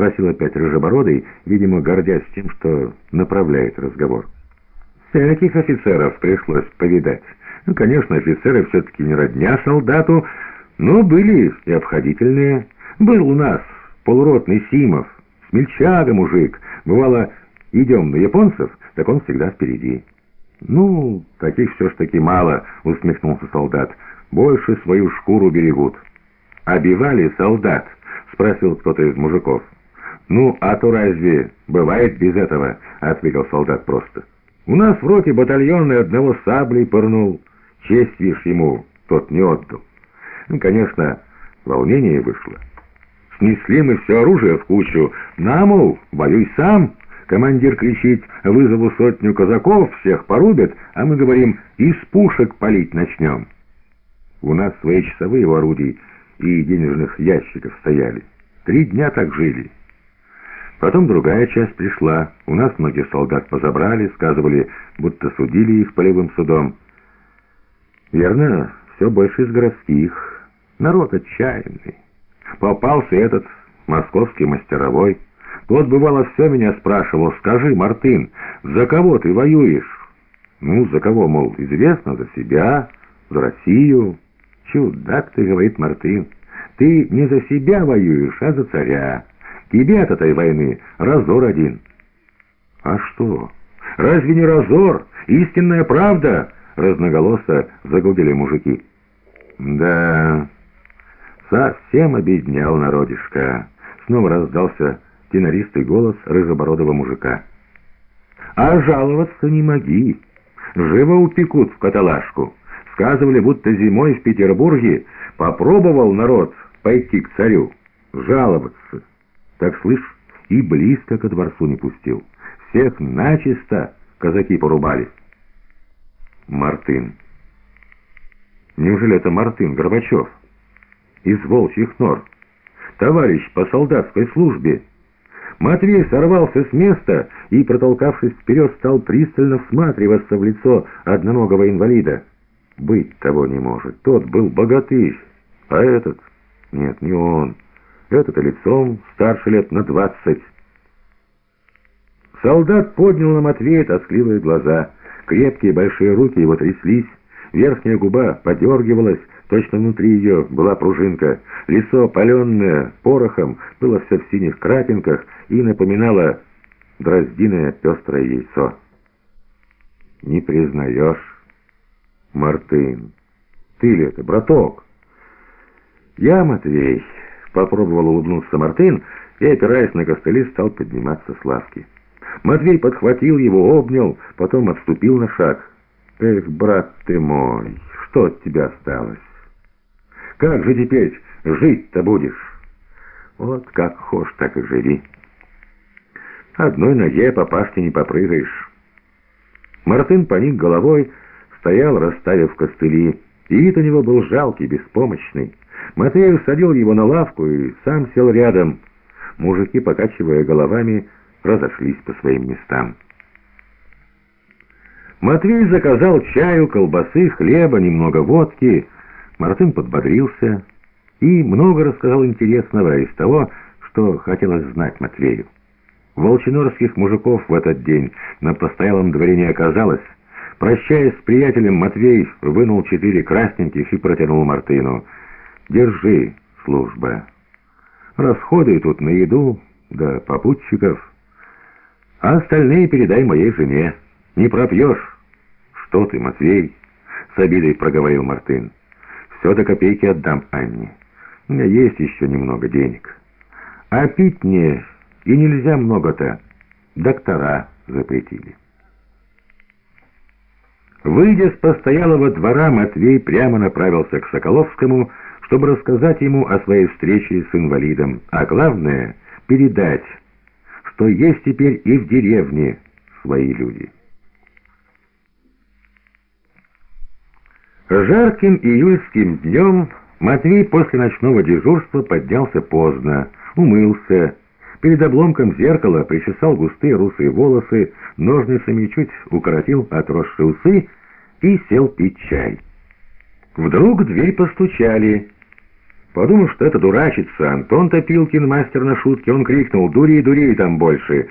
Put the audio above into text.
спросил опять Рыжебородый, видимо, гордясь тем, что направляет разговор. «Всяких офицеров пришлось повидать. Ну, конечно, офицеры все-таки не родня солдату, но были и обходительные. Был у нас полуротный Симов, смельчага мужик. Бывало, идем на японцев, так он всегда впереди». «Ну, таких все ж таки мало», — усмехнулся солдат. «Больше свою шкуру берегут». «Обивали солдат?» — спросил кто-то из мужиков. «Ну, а то разве бывает без этого?» — ответил солдат просто. «У нас в роте батальонный одного саблей пырнул. Честь, вишь, ему тот не отдал. Ну, конечно, волнение вышло. Снесли мы все оружие в кучу. На, воюй сам!» Командир кричит, вызову сотню казаков, всех порубят, а мы говорим, из пушек палить начнем. У нас свои часовые в орудии и денежных ящиков стояли. Три дня так жили. Потом другая часть пришла. У нас многих солдат позабрали, сказывали, будто судили их полевым судом. Верно, все больше из городских. Народ отчаянный. Попался этот московский мастеровой. Тот, бывало, все меня спрашивал, скажи, Мартын, за кого ты воюешь? Ну, за кого, мол, известно, за себя, за Россию. «Чудак ты, — говорит Мартын, — ты не за себя воюешь, а за царя. Тебе от этой войны разор один». «А что? Разве не разор? Истинная правда?» — разноголосо загудели мужики. «Да, совсем обеднял народишко», — снова раздался тенористый голос рыжебородого мужика. «А жаловаться не моги. Живо упекут в каталажку». Сказывали, будто зимой в Петербурге попробовал народ пойти к царю, жаловаться. Так, слышь, и близко ко дворцу не пустил. Всех начисто казаки порубали. Мартын. Неужели это Мартын Горбачев? Из волчьих нор. Товарищ по солдатской службе. Матвей сорвался с места и, протолкавшись вперед, стал пристально всматриваться в лицо одноногого инвалида. Быть того не может. Тот был богатырь, а этот... Нет, не он. Этот-то лицом старше лет на двадцать. Солдат поднял на Матвея тоскливые глаза. Крепкие большие руки его тряслись. Верхняя губа подергивалась, точно внутри ее была пружинка. Лицо, паленное порохом, было все в синих крапинках и напоминало дроздиное пестрое яйцо. «Не признаешь?» Мартын. Ты ли это, браток? Я, Матвей, попробовал улыбнуться Мартын и, опираясь на костыли, стал подниматься с лавки. Матвей подхватил его, обнял, потом отступил на шаг. «Эх, брат ты мой, что от тебя осталось? Как же теперь жить-то будешь? Вот как хошь, так и живи. Одной ноге по пашке не попрыгаешь». Мартын поник головой, стоял, расставив костыли, и вид у него был жалкий, беспомощный. Матвей усадил его на лавку и сам сел рядом. Мужики, покачивая головами, разошлись по своим местам. Матвей заказал чаю, колбасы, хлеба, немного водки. Мартын подбодрился и много рассказал интересного из того, что хотелось знать Матвею. Волчинорских мужиков в этот день на постоялом дворе не оказалось, Прощаясь с приятелем, Матвей вынул четыре красненьких и протянул Мартыну. «Держи, служба. Расходы тут на еду, да попутчиков. А остальные передай моей жене. Не пропьешь». «Что ты, Матвей?» — с обидой проговорил Мартын. «Все до копейки отдам Анне. У меня есть еще немного денег. А пить мне и нельзя много-то. Доктора запретили». Выйдя с постоялого двора, Матвей прямо направился к Соколовскому, чтобы рассказать ему о своей встрече с инвалидом, а главное — передать, что есть теперь и в деревне свои люди. Жарким июльским днем Матвей после ночного дежурства поднялся поздно, умылся, перед обломком зеркала причесал густые русые волосы, ножницами чуть укоротил отросшие усы и сел пить чай. Вдруг дверь постучали. Подумав, что это дурачится, Антон Топилкин, мастер на шутки, он крикнул «Дури, дури там больше!»